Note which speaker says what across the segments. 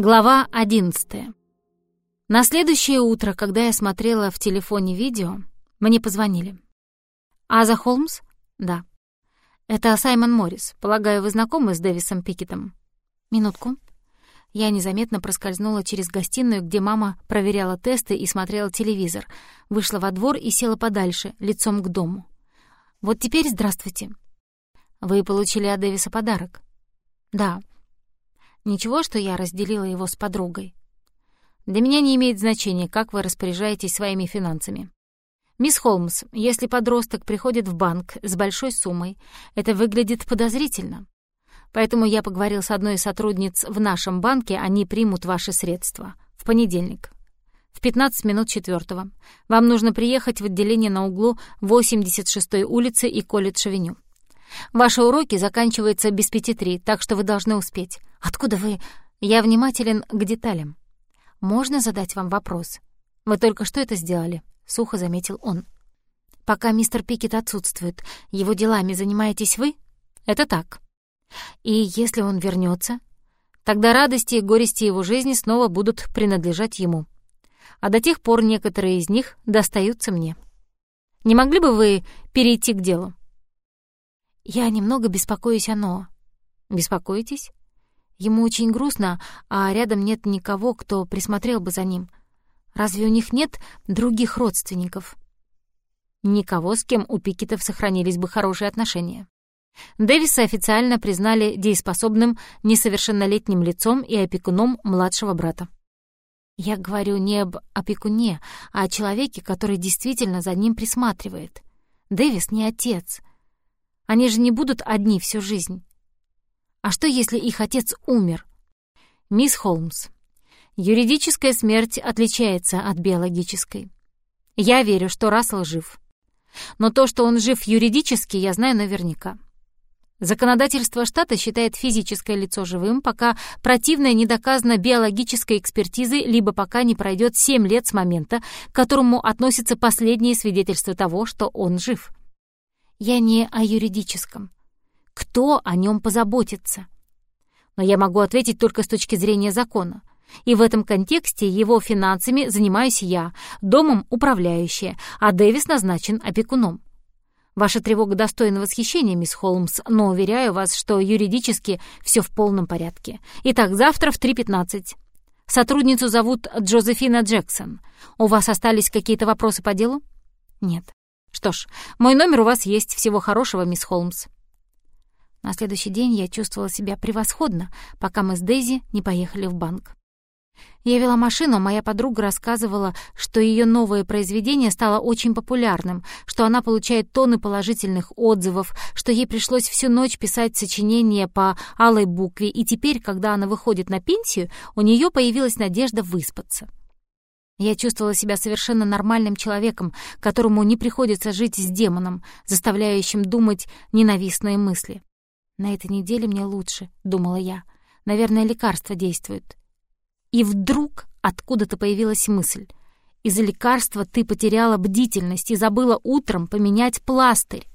Speaker 1: Глава 11. На следующее утро, когда я смотрела в телефоне видео, мне позвонили. «Аза Холмс?» «Да». «Это Саймон Моррис. Полагаю, вы знакомы с Дэвисом Пикетом?» «Минутку». Я незаметно проскользнула через гостиную, где мама проверяла тесты и смотрела телевизор, вышла во двор и села подальше, лицом к дому. «Вот теперь здравствуйте». «Вы получили от Дэвиса подарок?» «Да». Ничего, что я разделила его с подругой. Для меня не имеет значения, как вы распоряжаетесь своими финансами. Мисс Холмс, если подросток приходит в банк с большой суммой, это выглядит подозрительно. Поэтому я поговорил с одной из сотрудниц в нашем банке, они примут ваши средства. В понедельник. В 15 минут четвертого. Вам нужно приехать в отделение на углу 86-й улицы и колледж-авеню. Ваши уроки заканчиваются без пяти три, так что вы должны успеть. Откуда вы? Я внимателен к деталям. Можно задать вам вопрос? Вы только что это сделали, сухо заметил он. Пока мистер Пикет отсутствует, его делами занимаетесь вы? Это так. И если он вернется, тогда радости и горести его жизни снова будут принадлежать ему. А до тех пор некоторые из них достаются мне. Не могли бы вы перейти к делу? Я немного беспокоюсь о Ноа. Беспокоитесь? Ему очень грустно, а рядом нет никого, кто присмотрел бы за ним. Разве у них нет других родственников? Никого, с кем у Пикетов сохранились бы хорошие отношения. Дэвиса официально признали дееспособным несовершеннолетним лицом и опекуном младшего брата. Я говорю не об опекуне, а о человеке, который действительно за ним присматривает. Дэвис не отец, они же не будут одни всю жизнь. А что, если их отец умер? Мисс Холмс, юридическая смерть отличается от биологической. Я верю, что Рассел жив. Но то, что он жив юридически, я знаю наверняка. Законодательство штата считает физическое лицо живым, пока противное не доказано биологической экспертизой, либо пока не пройдет 7 лет с момента, к которому относится последнее свидетельство того, что он жив. Я не о юридическом. Кто о нем позаботится? Но я могу ответить только с точки зрения закона. И в этом контексте его финансами занимаюсь я, домом управляющая, а Дэвис назначен опекуном. Ваша тревога достойна восхищения, мисс Холмс, но уверяю вас, что юридически все в полном порядке. Итак, завтра в 3.15. Сотрудницу зовут Джозефина Джексон. У вас остались какие-то вопросы по делу? Нет. Что ж, мой номер у вас есть. Всего хорошего, мисс Холмс. На следующий день я чувствовала себя превосходно, пока мы с Дейзи не поехали в банк. Я вела машину, моя подруга рассказывала, что ее новое произведение стало очень популярным, что она получает тонны положительных отзывов, что ей пришлось всю ночь писать сочинения по алой букве, и теперь, когда она выходит на пенсию, у нее появилась надежда выспаться. Я чувствовала себя совершенно нормальным человеком, которому не приходится жить с демоном, заставляющим думать ненавистные мысли. «На этой неделе мне лучше», — думала я. «Наверное, лекарства действуют». И вдруг откуда-то появилась мысль. Из-за лекарства ты потеряла бдительность и забыла утром поменять пластырь.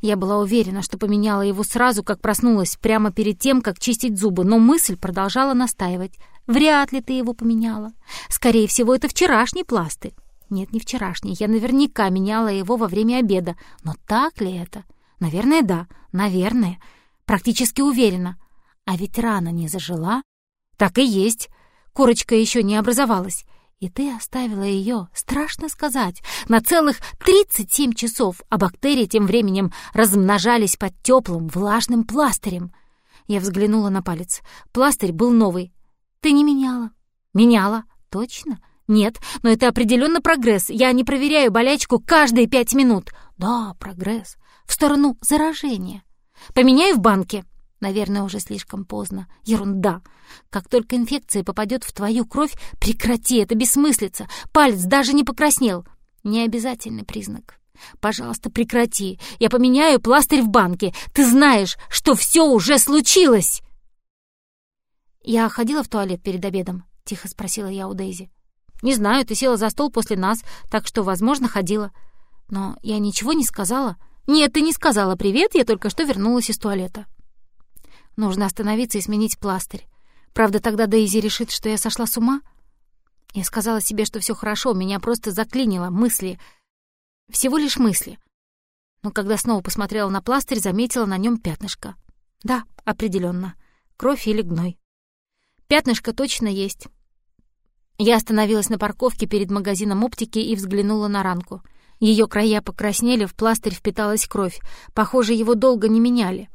Speaker 1: Я была уверена, что поменяла его сразу, как проснулась, прямо перед тем, как чистить зубы, но мысль продолжала настаивать. Вряд ли ты его поменяла. Скорее всего, это вчерашний пластырь. Нет, не вчерашний. Я наверняка меняла его во время обеда. Но так ли это? Наверное, да. Наверное. Практически уверена. А ведь рана не зажила. Так и есть. Корочка еще не образовалась. И ты оставила ее, страшно сказать, на целых 37 часов, а бактерии тем временем размножались под теплым влажным пластырем. Я взглянула на палец. Пластырь был новый, ты не меняла. Меняла. Точно? Нет, но это определенно прогресс. Я не проверяю болячку каждые пять минут. Да, прогресс. В сторону заражения. Поменяю в банке. Наверное, уже слишком поздно. Ерунда. Как только инфекция попадет в твою кровь, прекрати, это бессмыслица. Палец даже не покраснел. Необязательный признак. Пожалуйста, прекрати. Я поменяю пластырь в банке. Ты знаешь, что все уже случилось. «Я ходила в туалет перед обедом?» — тихо спросила я у Дейзи. «Не знаю, ты села за стол после нас, так что, возможно, ходила. Но я ничего не сказала». «Нет, ты не сказала привет, я только что вернулась из туалета». Нужно остановиться и сменить пластырь. Правда, тогда Дейзи решит, что я сошла с ума? Я сказала себе, что все хорошо, меня просто заклинило мысли. Всего лишь мысли. Но когда снова посмотрела на пластырь, заметила на нем пятнышко. Да, определенно, Кровь или гной. Пятнышко точно есть. Я остановилась на парковке перед магазином оптики и взглянула на ранку. Ее края покраснели, в пластырь впиталась кровь. Похоже, его долго не меняли.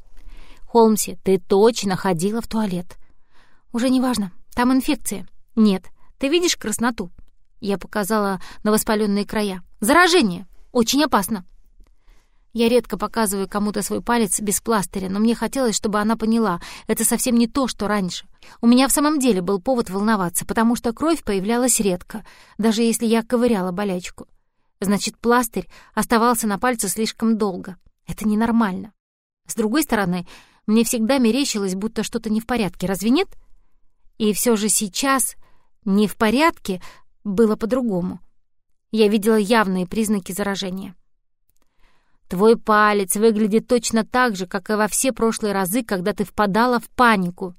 Speaker 1: «Холмси, ты точно ходила в туалет?» «Уже не важно. Там инфекция». «Нет. Ты видишь красноту?» Я показала на воспаленные края. «Заражение! Очень опасно!» Я редко показываю кому-то свой палец без пластыря, но мне хотелось, чтобы она поняла, это совсем не то, что раньше. У меня в самом деле был повод волноваться, потому что кровь появлялась редко, даже если я ковыряла болячку. Значит, пластырь оставался на пальце слишком долго. Это ненормально. С другой стороны, мне всегда мерещилось, будто что-то не в порядке, разве нет? И все же сейчас «не в порядке» было по-другому. Я видела явные признаки заражения. Твой палец выглядит точно так же, как и во все прошлые разы, когда ты впадала в панику.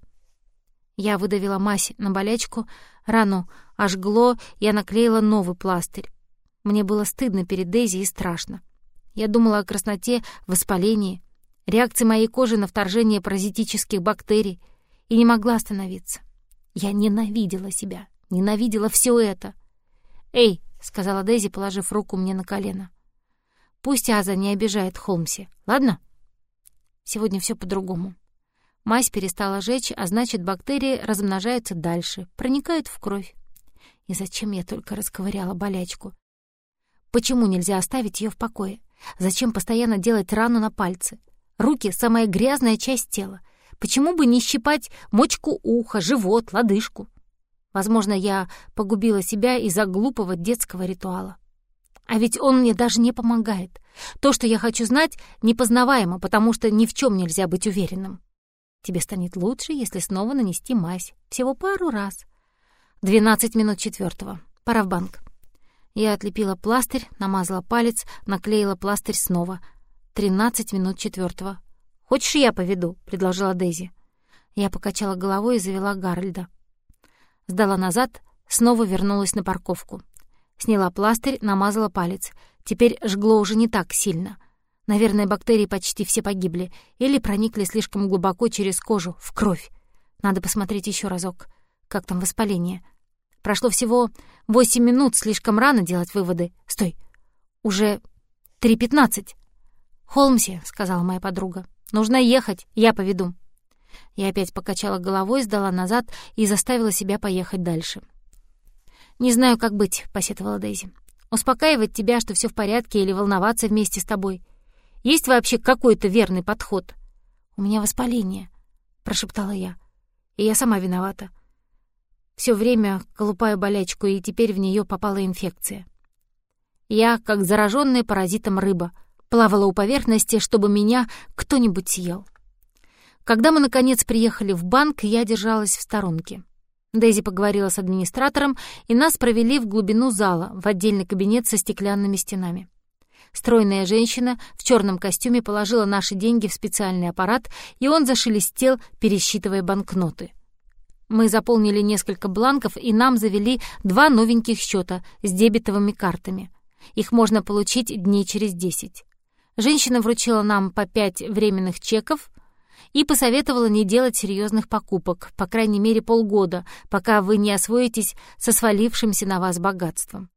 Speaker 1: Я выдавила мазь на болячку, рану ожгло, я наклеила новый пластырь. Мне было стыдно перед Дейзи и страшно. Я думала о красноте, воспалении, реакции моей кожи на вторжение паразитических бактерий и не могла остановиться. Я ненавидела себя, ненавидела все это. «Эй!» — сказала Дейзи, положив руку мне на колено. Пусть Аза не обижает Холмси, ладно? Сегодня все по-другому. Мазь перестала жечь, а значит, бактерии размножаются дальше, проникают в кровь. И зачем я только расковыряла болячку? Почему нельзя оставить ее в покое? Зачем постоянно делать рану на пальце? Руки — самая грязная часть тела. Почему бы не щипать мочку уха, живот, лодыжку? Возможно, я погубила себя из-за глупого детского ритуала. А ведь он мне даже не помогает. То, что я хочу знать, непознаваемо, потому что ни в чем нельзя быть уверенным. Тебе станет лучше, если снова нанести мазь. Всего пару раз. Двенадцать минут четвертого. Пора в банк. Я отлепила пластырь, намазала палец, наклеила пластырь снова. Тринадцать минут четвертого. «Хочешь, я поведу?» — предложила Дейзи. Я покачала головой и завела Гарольда. Сдала назад, снова вернулась на парковку. Сняла пластырь, намазала палец. Теперь жгло уже не так сильно. Наверное, бактерии почти все погибли или проникли слишком глубоко через кожу, в кровь. Надо посмотреть еще разок. Как там воспаление? Прошло всего восемь минут, слишком рано делать выводы. Стой, уже три пятнадцать. «Холмси», — сказала моя подруга, — «нужно ехать, я поведу». Я опять покачала головой, сдала назад и заставила себя поехать дальше. «Не знаю, как быть», — посетовала Дейзи. «Успокаивать тебя, что все в порядке, или волноваться вместе с тобой. Есть вообще какой-то верный подход?» «У меня воспаление», — прошептала я. «И я сама виновата. Все время колупаю болячку, и теперь в нее попала инфекция. Я, как зараженная паразитом рыба, плавала у поверхности, чтобы меня кто-нибудь съел. Когда мы, наконец, приехали в банк, я держалась в сторонке. Дейзи поговорила с администратором, и нас провели в глубину зала, в отдельный кабинет со стеклянными стенами. Стройная женщина в черном костюме положила наши деньги в специальный аппарат, и он зашелестел, пересчитывая банкноты. Мы заполнили несколько бланков, и нам завели два новеньких счета с дебетовыми картами. Их можно получить дней через десять. Женщина вручила нам по пять временных чеков, и посоветовала не делать серьезных покупок, по крайней мере полгода, пока вы не освоитесь со свалившимся на вас богатством.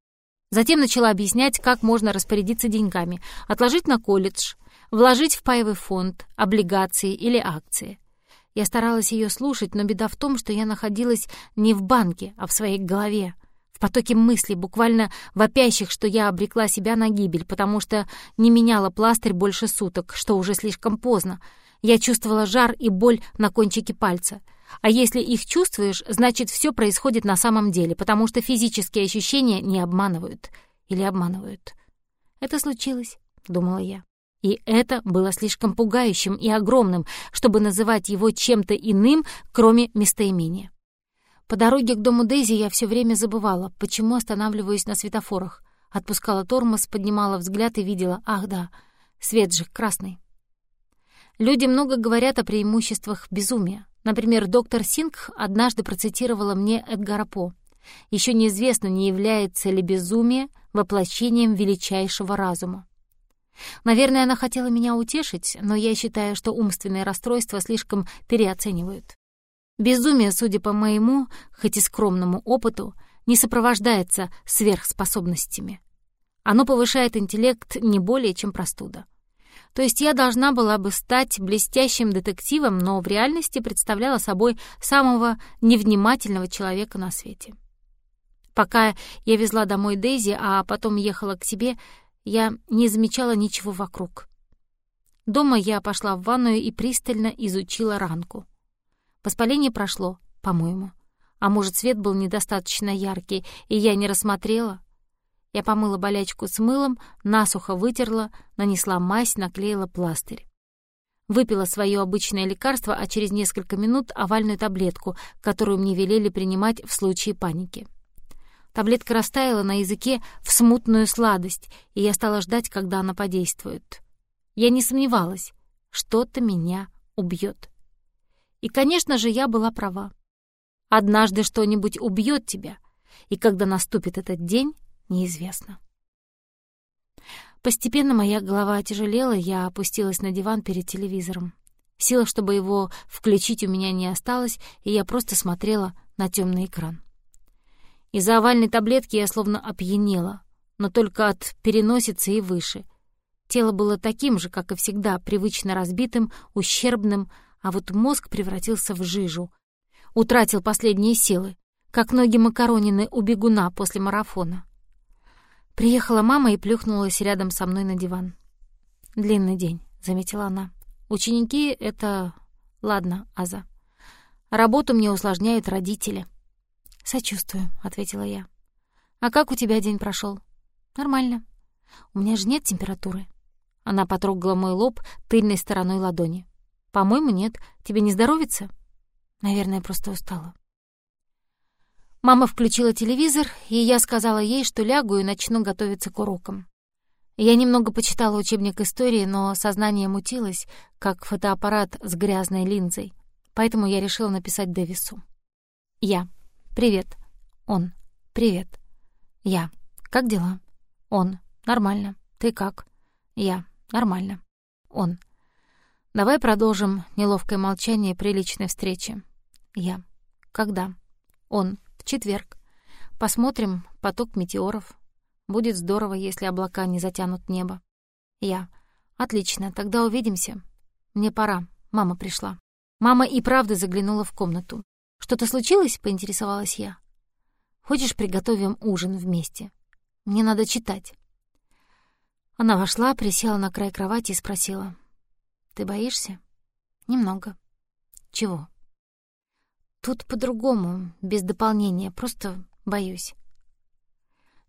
Speaker 1: Затем начала объяснять, как можно распорядиться деньгами, отложить на колледж, вложить в паевый фонд, облигации или акции. Я старалась ее слушать, но беда в том, что я находилась не в банке, а в своей голове, в потоке мыслей, буквально вопящих, что я обрекла себя на гибель, потому что не меняла пластырь больше суток, что уже слишком поздно, я чувствовала жар и боль на кончике пальца. А если их чувствуешь, значит, все происходит на самом деле, потому что физические ощущения не обманывают. Или обманывают. Это случилось, думала я. И это было слишком пугающим и огромным, чтобы называть его чем-то иным, кроме местоимения. По дороге к дому Дейзи я все время забывала, почему останавливаюсь на светофорах. Отпускала тормоз, поднимала взгляд и видела, ах да, свет же красный. Люди много говорят о преимуществах безумия. Например, доктор Сингх однажды процитировала мне Эдгара По. «Еще неизвестно, не является ли безумие воплощением величайшего разума». Наверное, она хотела меня утешить, но я считаю, что умственные расстройства слишком переоценивают. Безумие, судя по моему, хоть и скромному опыту, не сопровождается сверхспособностями. Оно повышает интеллект не более, чем простуда. То есть я должна была бы стать блестящим детективом, но в реальности представляла собой самого невнимательного человека на свете. Пока я везла домой Дейзи, а потом ехала к себе, я не замечала ничего вокруг. Дома я пошла в ванную и пристально изучила ранку. Воспаление прошло, по-моему. А может, свет был недостаточно яркий, и я не рассмотрела? Я помыла болячку с мылом, насухо вытерла, нанесла мазь, наклеила пластырь. Выпила свое обычное лекарство, а через несколько минут овальную таблетку, которую мне велели принимать в случае паники. Таблетка растаяла на языке в смутную сладость, и я стала ждать, когда она подействует. Я не сомневалась, что-то меня убьет. И, конечно же, я была права. Однажды что-нибудь убьет тебя, и когда наступит этот день, неизвестно. Постепенно моя голова отяжелела, я опустилась на диван перед телевизором. Сила, чтобы его включить, у меня не осталось, и я просто смотрела на темный экран. Из-за овальной таблетки я словно опьянела, но только от переносицы и выше. Тело было таким же, как и всегда, привычно разбитым, ущербным, а вот мозг превратился в жижу. Утратил последние силы, как ноги макаронины у бегуна после марафона. Приехала мама и плюхнулась рядом со мной на диван. «Длинный день», — заметила она. «Ученики — это... Ладно, Аза. Работу мне усложняют родители». «Сочувствую», — ответила я. «А как у тебя день прошел? «Нормально. У меня же нет температуры». Она потрогала мой лоб тыльной стороной ладони. «По-моему, нет. Тебе не здоровится?» «Наверное, просто устала». Мама включила телевизор, и я сказала ей, что лягу и начну готовиться к урокам. Я немного почитала учебник истории, но сознание мутилось, как фотоаппарат с грязной линзой, поэтому я решила написать Дэвису. Я. Привет. Он. Привет. Я. Как дела? Он. Нормально. Ты как? Я. Нормально. Он. Давай продолжим неловкое молчание при личной встрече. Я. Когда? Он четверг. Посмотрим поток метеоров. Будет здорово, если облака не затянут небо. Я. Отлично, тогда увидимся. Мне пора. Мама пришла. Мама и правда заглянула в комнату. «Что-то случилось?» — поинтересовалась я. «Хочешь, приготовим ужин вместе? Мне надо читать». Она вошла, присела на край кровати и спросила. «Ты боишься?» «Немного». «Чего?» Тут по-другому, без дополнения, просто боюсь.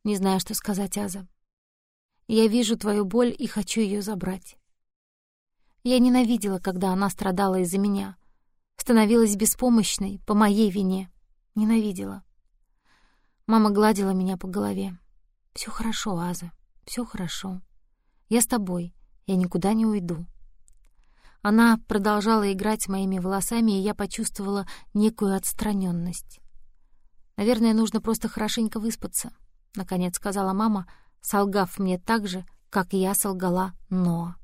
Speaker 1: Не знаю, что сказать, Аза. Я вижу твою боль и хочу ее забрать. Я ненавидела, когда она страдала из-за меня. Становилась беспомощной по моей вине. Ненавидела. Мама гладила меня по голове. Все хорошо, Аза, все хорошо. Я с тобой, я никуда не уйду. Она продолжала играть моими волосами, и я почувствовала некую отстраненность. «Наверное, нужно просто хорошенько выспаться», — наконец сказала мама, солгав мне так же, как я солгала Ноа.